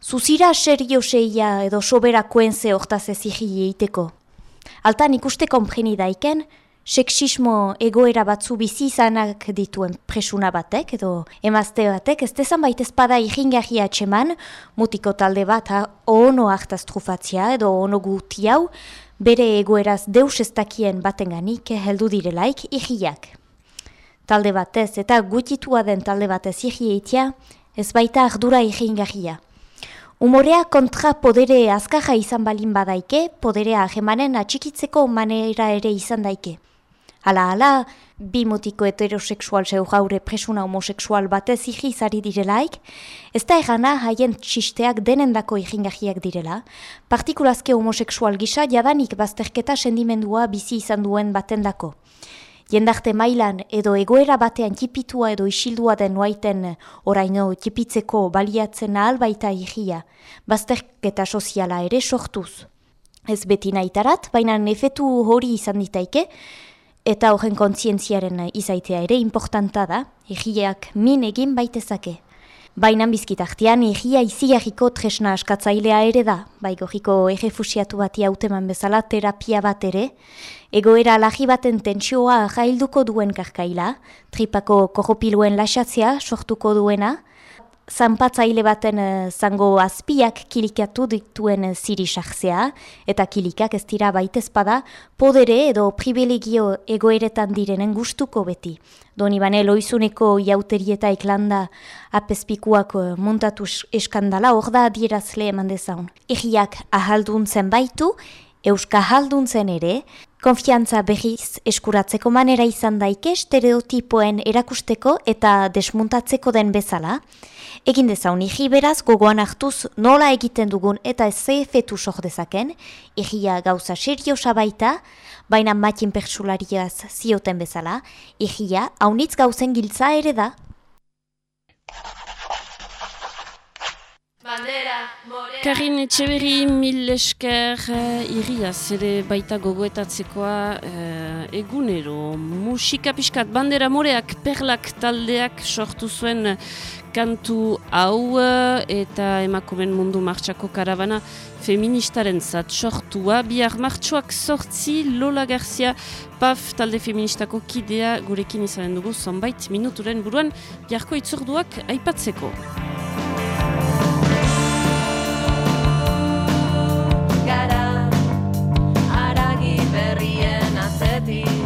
Zuzira serioseia edo soberakoen ze hortaz ez egiteko. Altan ikuste kompreni daiken, seksismo egoera batzu bizi izanak dituen presuna batek edo emazte batek, ez dezan baita ezpada iringarria atxeman, mutiko talde bat ono hartaz trufatzia edo ono guti hau, bere egoeraz deus ez dakien batenganik heldu direlaik ihiak. Talde batez eta gutitua den talde batez ihieitia, ez baita ardura iringarria. Umorea kontra podere azkaja izan balin badaike, poderea ahemanen atxikitzeko manera ere izan daike. Hala, hala, bi mutiko heterosexual zeu gaure presuna homoseksual batez igi izari direlaik, ez da egana haien txisteak denendako iringahiak direla, partikulazke homoseksual gisa jadanik bazterketa sendimendua bizi izan duen batendako. Jendarte mailan edo egoera batean tipitua edo isildua den nuaiten oraino tipitzeko baliatzen ahal baita igia, bazterketa soziala ere sortuz. Ez beti nahitarat, baina nefetu hori izan ditaike, eta horren kontzientziaren izaitea ere importanta da, igiak min egin baitezake. Baina bizkitartian egia iziarriko tresna askatzailea ere da, bai gorriko errefusiatu bati hauteman bezala terapia bat ere, egoera lagi baten tentsioa jailduko duen karkaila, tripako korropiluen lasatzea sortuko duena, zanpatzaile baten uh, zango azpiak kilikatu dituen uh, ziri eta kilikak ez dira baitezpada podere edo privilegio egoeretan direnen gustuko beti. Doni bane loizuneko jauterieta eklanda apespikuak uh, montatu eskandala hor da adierazle eman dezaun. Egiak ahalduntzen baitu, euska ahalduntzen ere, konfiantza behiz eskuratzeko manera izan daike stereotipoen erakusteko eta desmuntatzeko den bezala, Egin dezaun, igi beraz gogoan hartuz nola egiten dugun eta ze efetu sok dezaken, igia gauza seriosa baita, baina matin pertsulariaz zioten bezala, igia haunitz gauzen giltza ere da. Karin Etxeberri mil esker. Uh, irriaz ere baita gogoetatzekoa uh, egunero. Musika pixkat bandera moreak perlak taldeak sortu zuen kantu hau eh, eta emakumen mundu martxako karabana feministaren zat sortua. Biar martxoak sortzi Lola Garzia paf talde feministako kidea gurekin izanen dugu zonbait minuturen buruan biarko itzorduak aipatzeko. Gara, aragi berrien azetik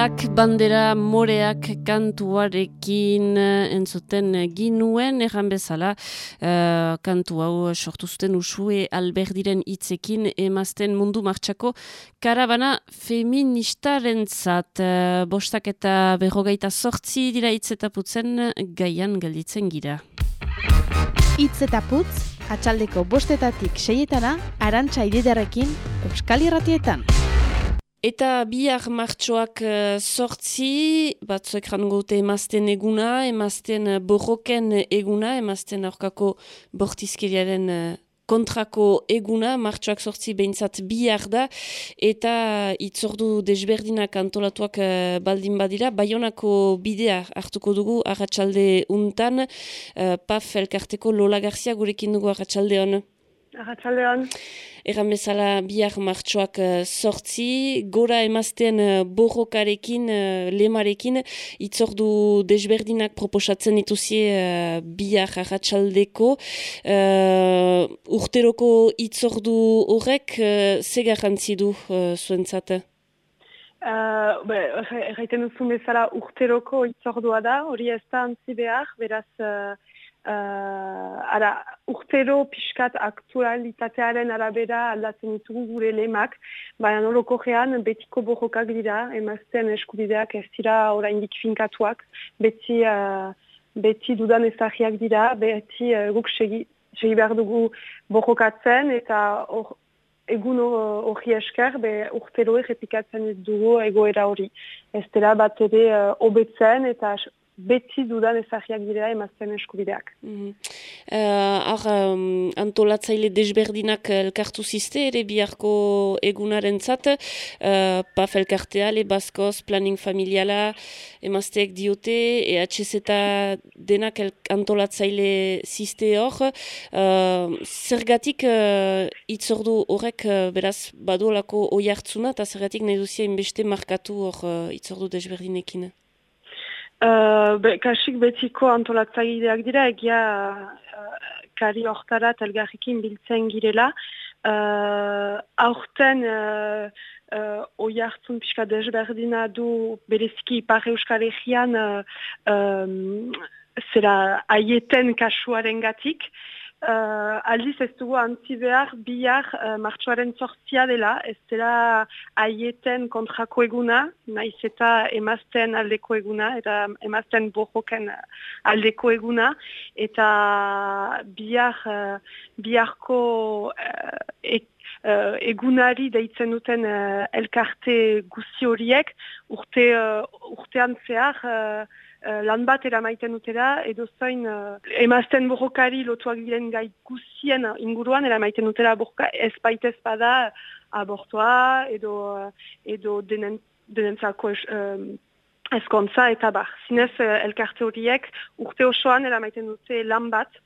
Itzalak bandera moreak kantuarekin eh, entzuten ginuen, erran bezala uh, kantu hau sortu zuten usue alberdiren hitzekin emazten mundu martxako karabana feministaren zat. Uh, bostak eta berrogeita sortzi dira hitzetaputzen gaian gelditzen gira. Itz eta atxaldeko bostetatik seietana, arantxa ididarekin, Euskal Irratietan. Eta bihar martxoak uh, sortzi, batzuek rangote emazten eguna, emazten uh, borroken eguna, emazten aurkako bortizkeriaren uh, kontrako eguna, martxoak sortzi behintzat bihar da, eta itzordu desberdinak antolatuak baldin badira, baionako bidea hartuko dugu arratsalde untan, uh, paf elkarteko Lola Garzia gurekin dugu arratsalde hon. Arratxalde hon. Egan bezala bihar martxoak uh, sortzi, gora emazten uh, borrokarekin, uh, lemarekin, itzordu desberdinak proposatzen dituzie uh, bihar arratxaldeko. Uh, urteroko itzordu horrek, uh, ze garrantzi du uh, zuentzat? Uh, Erraiten duzun bezala urteroko itzordua da, hori ez da antzi behar, beraz... Uh, ara, urtero pixkat aktualitatearen arabera aldatzen ditugu gure lemak, baina noloko gean betiko borrokak dira, emazten eskubideak ez dira oraindik finkatuak, beti, uh, beti dudan ezagiak dira, beti uh, guk segi, segi behar dugu borrokatzen eta or, egun hori esker, be urtero errepikatzen dugu egoera hori. Ez dira bat ere uh, obetzen eta beti dudan ezagiak dira emazten eskubideak. Mm -hmm. uh, um, antolatzaile desberdinak elkartu ziste ere biharko egunaren zat, uh, paf elkartea, lebazkoz, planning familiala, emazteek diote, EHZ eta denak antolatzaile ziste hor, uh, zergatik uh, itzordu horrek uh, beraz badolako oi hartzuna, eta zergatik nahi duzia inbeste markatu hor uh, itzordu desberdinekin? Uh, be, kasik betiko antolatzaileak dira, egia uh, kari hortarat elgarrikin biltzen girela. Uh, aurten uh, uh, oi hartzun pixka desberdina du bereziki ipar euskal egian uh, um, zera aieten kasuaren gatik. Uh, aldiz ez dugu antzi behar bihar uh, martxoaren sortzia dela, ez dela aieten kontrako eguna, naiz eta emazten aldeko eguna, eta emazten bojoken aldeko eguna, eta bihar, uh, biharko uh, e, uh, egunari deitzen duten uh, elkarte guzi horiek, urte, uh, urtean zehar, Uh, lan bat eramaiten dutera, edo zain uh, emazten borrokari lotuak diren gai guzien inguruan eramaiten dutera borroka ez baitez bada abortoa edo, uh, edo denen, denentzako es, um, eskontza eta bar. Zinez uh, elkarte horiek urte osoan eramaiten dute lan bat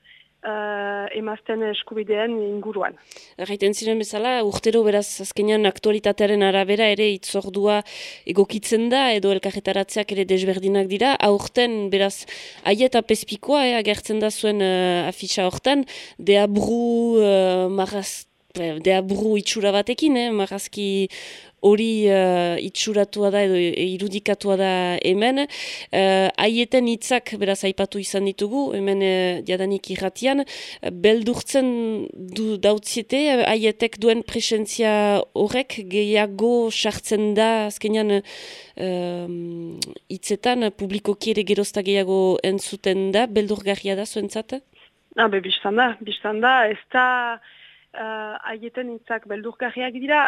uh, emazten eskubideen inguruan. Erraiten ziren bezala, urtero beraz azkenean aktualitatearen arabera ere itzordua egokitzen da, edo elkarretaratzeak ere desberdinak dira, aurten beraz aieta pespikoa, eh, agertzen da zuen uh, afisa hortan, deabru uh, maraz deabru itxura batekin, eh, marazki hori uh, itxuratua da edo irudikatua da hemen. Uh, aieten hitzak beraz aipatu izan ditugu, hemen uh, jadanik irratian, beldurtzen du dautziete, aietek duen presentzia horrek gehiago sartzen da, azkenean hitzetan uh, publikoki ere gerozta gehiago entzuten da, beldurgarria da zuentzat? Ah, be, biztan da, biztan da, ez da uh, aieten hitzak beldurkarriak dira,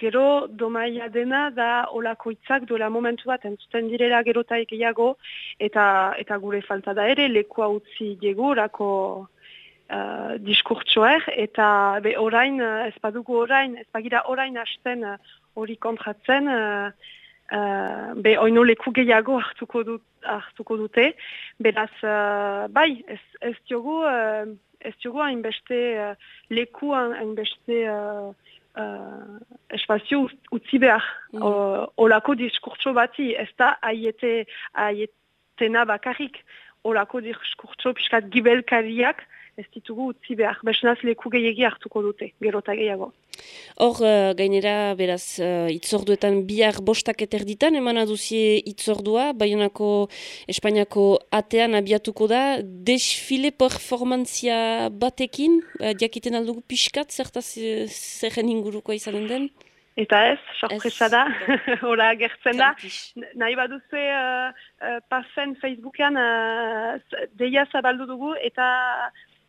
gero domaia dena da olako hitzak duela momentu bat entzuten direla gero eta gehiago, eta, eta gure falta da ere, leku utzi diegu orako uh, diskurtsoer, eta be orain, ez badugu orain, ez bagira orain hasten hori uh, kontratzen, uh, uh, be oino leku gehiago hartuko, dut, hartuko dute, beraz, uh, bai, ez, ez diogu, uh, ez dugu hainbeste uh, leku hainbeste uh, uh, espazio utzi behar. Mm. olako diskurtso bati, ez da aiete, aietena bakarrik. Olako diskurtso piskat gibelkariak ez ditugu utzi behar. Besnaz leku gehiagi hartuko dute, gerota gehiago. Hor, uh, gainera, beraz, uh, itzorduetan bihar bostak eterditan, eman aduzie itzordua, Baionako Espainiako atean abiatuko da, desfile performantzia batekin, uh, diakiten aldugu pixkat, zertaz zerren inguruko izanen den? Eta ez, sorpresa da, (laughs) hola gertzen da. Nahi baduzu uh, uh, pasen Facebookean uh, deia zabaldu dugu eta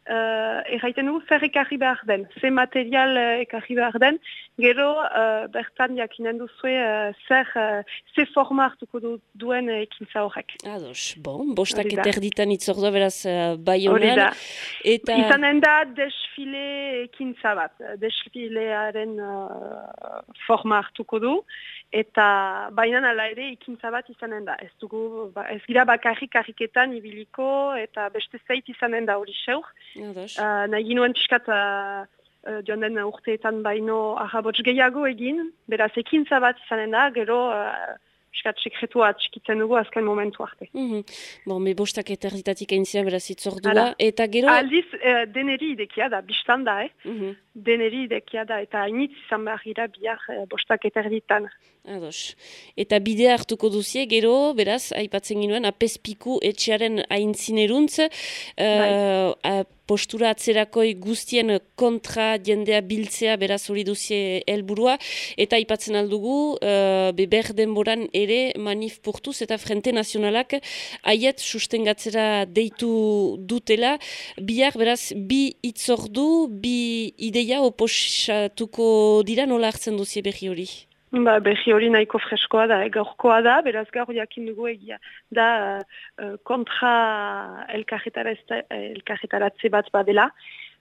uh, erraiten dugu zer ekarri behar den, ze material uh, ekarri behar den, gero uh, bertan jakinen duzu uh, zer, uh, ze forma hartuko du, duen ekintza horrek. Ados, bon, bostak eta erditan itzordua beraz uh, bai honan. Eta... Izanen da desfile ekintza bat, desfilearen uh, forma hartuko du, eta baina ala ere ikintza bat izanen da. Ez dugu, ba, ez gira bakarrik karriketan ibiliko eta beste zeit izanen da hori seur. Uh, nahi ginoen piskat uh, uh, joan den urteetan baino ahabots gehiago egin, beraz ekintza bat izanen da, gero uh, piskat sekretua txikitzen dugu azken momentu arte. Mm -hmm. Bon, me bostak eta erditatik ziren beraz itzordua, eta gero... Aldiz, uh, deneri idekia da, biztan da, eh? Mm -hmm. Deneri idekia da, eta hainitz izan behar gira bihar uh, bostak eta erditan. Ados. Eta bidea hartuko duzie, gero, beraz, aipatzen ginuen, apezpiku etxearen aintzineruntz, uh, postura atzerakoi guztien kontra jendea biltzea beraz hori duzie helburua eta aipatzen aldugu uh, beber denboran ere manif purtuz eta Frente Nazionalak aiet sustengatzera deitu dutela bihar beraz bi itzordu, bi ideia oposatuko dira nola hartzen duzie berri hori? Ba, behi hori nahiko freskoa da, eh, gaurkoa da, beraz gaur jakin dugu egia. Da, uh, kontra elkarretaratze bat badela.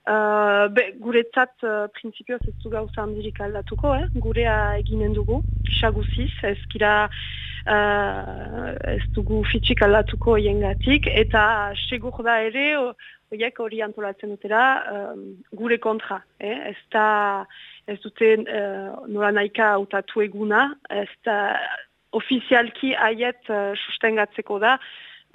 Uh, be, guretzat, uh, prinsipioz ez du gauza handirik aldatuko, eh? gurea eginen dugu, xaguziz, ez gira uh, ez dugu fitxik aldatuko jengatik, eta segur da ere, horiek hori antolatzen dutera, gure kontra, eh? ez da ez dute uh, nola naika autatu eguna, ez da ofizialki aiet uh, sustengatzeko da,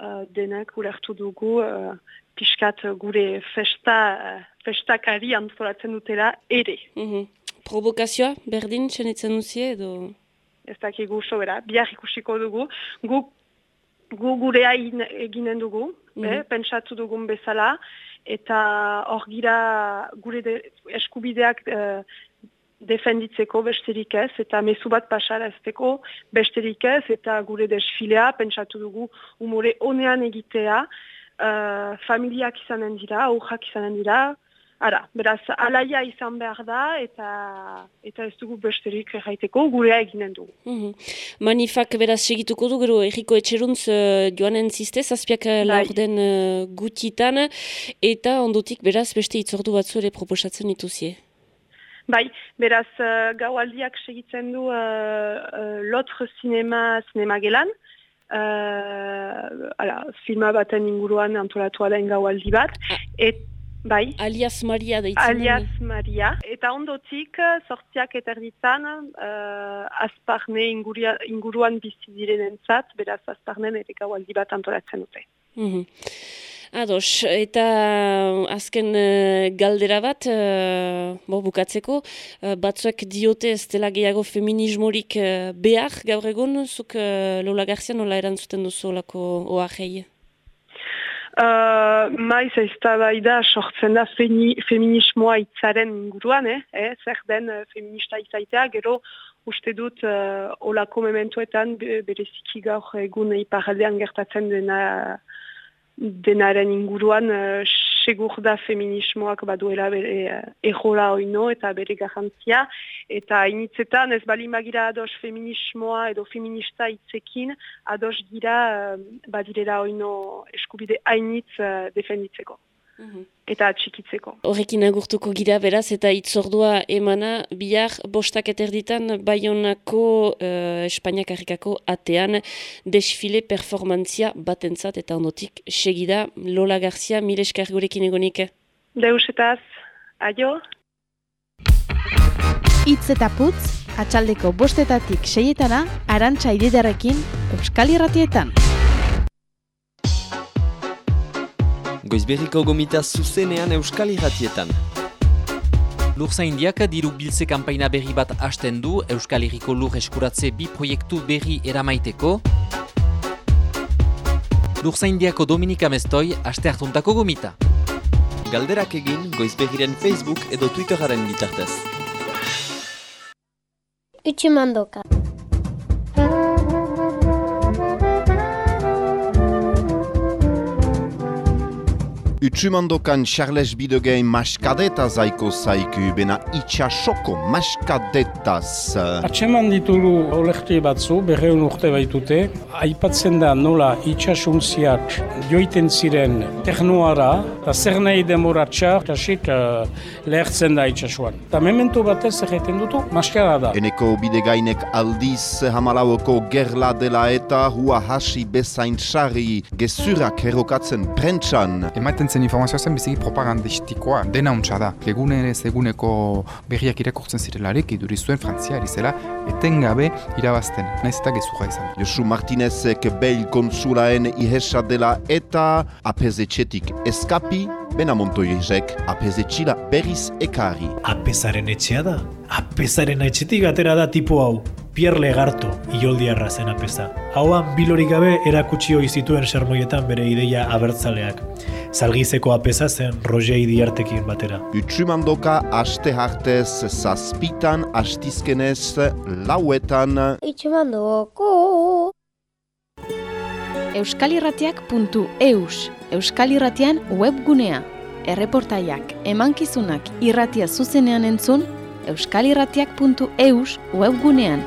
uh, denak ulertu dugu uh, pixkat gure festa, uh, festakari antolatzen dutela ere. Mm -hmm. Provokazioa, berdin, txenitzen duzie edo? Ez dakigu sobera, bihar ikusiko dugu. Gu, gu gurea eginen dugu, mm -hmm. eh, pentsatu dugun bezala, eta hor gira gure de, eskubideak defenditzeko besterik ez, eta mezu bat pasarazteko besterik ez, eta gure desfilea, pentsatu dugu umore honean egitea, uh, familiak izanen dira, aurrak izanen dira, ara, beraz, alaia izan behar da, eta eta ez dugu besterik erraiteko, gurea eginen dugu. Mm Manifak beraz segituko du, gero erriko etxeruntz uh, joan entziste, zazpiak uh, laur den uh, gutitan, eta ondotik beraz beste itzordu batzu ere proposatzen dituzie. Bai, beraz, uh, gau aldiak segitzen du uh, uh, lotre sinema, sinema gelan. Uh, ala, filma baten inguruan antolatua den gau aldi bat. Ah. Bai. Alias Maria deitzen. Alias Maria. Eta ondotik, sortziak eterditzan, uh, azparne inguruan bizi diren entzat, beraz, azparnen ere gau aldi bat antolatzen dute. Mm Ados, eta azken uh, galdera bat, uh, bo, bukatzeko, uh, batzuek diote ez dela gehiago feminismorik uh, behar gaur egun, zuk uh, Lola Garzia nola erantzuten duzu olako oahei? Uh, maiz ez da bai da sortzen da feminismoa itzaren inguruan, eh? eh? zer den uh, feminista izaitea, gero uste dut uh, olako mementuetan bereziki gaur egun iparaldean gertatzen dena denaren inguruan uh, segur da feminismoak baduela bere uh, errola oino eta bere garantzia. Eta initzetan ez bali magira ados feminismoa edo feminista itzekin ados gira uh, badirela oino eskubide hainitz uh, defenditzeko. Mhm. Eta txikitzeko. Horrekin agurtuko gira beraz eta itzordua emana bihar bostak eterditan Bayonako uh, Espainiak harrikako atean desfile performantzia batentzat eta ondotik segida Lola Garzia mile eskargurekin egonik. Deus eta az, aio. Itz eta putz, atxaldeko bostetatik seietana, arantxa ididarekin, Euskal Irratietan. Goizberriko gomita zuzenean euskal irratietan. Lurza Indiak diru biltze kanpaina berri bat hasten du Euskal Herriko lur eskuratze bi proiektu berri eramaiteko. Lurza Indiako Dominika Mestoi aste hartuntako gomita. Galderak egin goizbegiren Facebook edo Twitteraren bitartez. Utsumandoka. Utsumandokan Charles Bidegei maskadeta zaiko zaiku, bena itxasoko maskadetaz. Atxeman ditulu olekti batzu, berreun urte baitute, aipatzen da nola itxasuntziak joiten ziren teknuara, eta zer nahi demoratxa, kasik uh, lehertzen da itxasuan. Eta memento batez egiten dutu, maskara da. Eneko bidegainek aldiz hamalauoko gerla dela eta hua hasi bezain sarri gezurak erokatzen prentsan. Emaiten zen informazioa zen biziki propagandistikoa dena untsa da. Egunez eguneko berriak irakurtzen zirelarik iduri zuen Frantzia erizela etengabe irabazten, naiz eta gezurra izan. Josu Martinezek beil konsulaen ihesa dela eta apezetxetik eskapi, bena montoiezek apezetxila berriz ekari. Apezaren etxea da? Apezaren etxetik atera da tipo hau. Pierre Legarto, ioldiarra zen apeza. Hauan bilorik gabe erakutsi hoi zituen sermoietan bere ideia abertzaleak. Zalgizeko apeza zen Roger Idiartekin batera. Utsumandoka aste hartez zazpitan, astizkenez lauetan. Utsumandoko. Euskalirratiak.eus Euskal Irratian webgunea. Erreportaiak, emankizunak irratia zuzenean entzun, euskalirratiak.eus webgunean.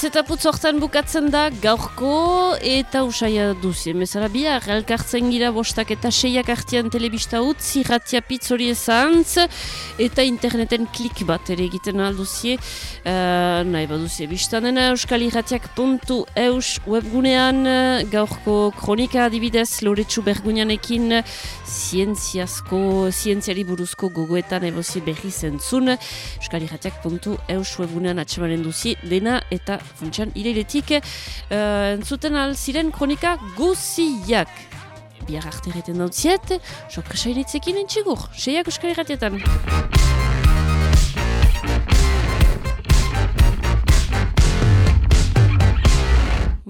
Eta itzetaputz hortan bukatzen da gaurko eta usaia duzien. Bezala bihar, elkartzen gira bostak eta seiak artian telebista utzi ratia pitz hori ezantz eta interneten klik bat ere egiten alduzie. Uh, nahi baduzie biztanen euskalirratiak.eus webgunean gaurko kronika adibidez loretsu berguneanekin zientziazko, zientziari buruzko gogoetan ebozie berri zentzun euskalirratiak.eus webgunean atsemanen duzie dena eta funtsan ireletik uh, eh, entzuten ziren kronika guziak. Biar arteretan dautziet, sorpresa iritzekin entxigur, seiak uskari ratietan.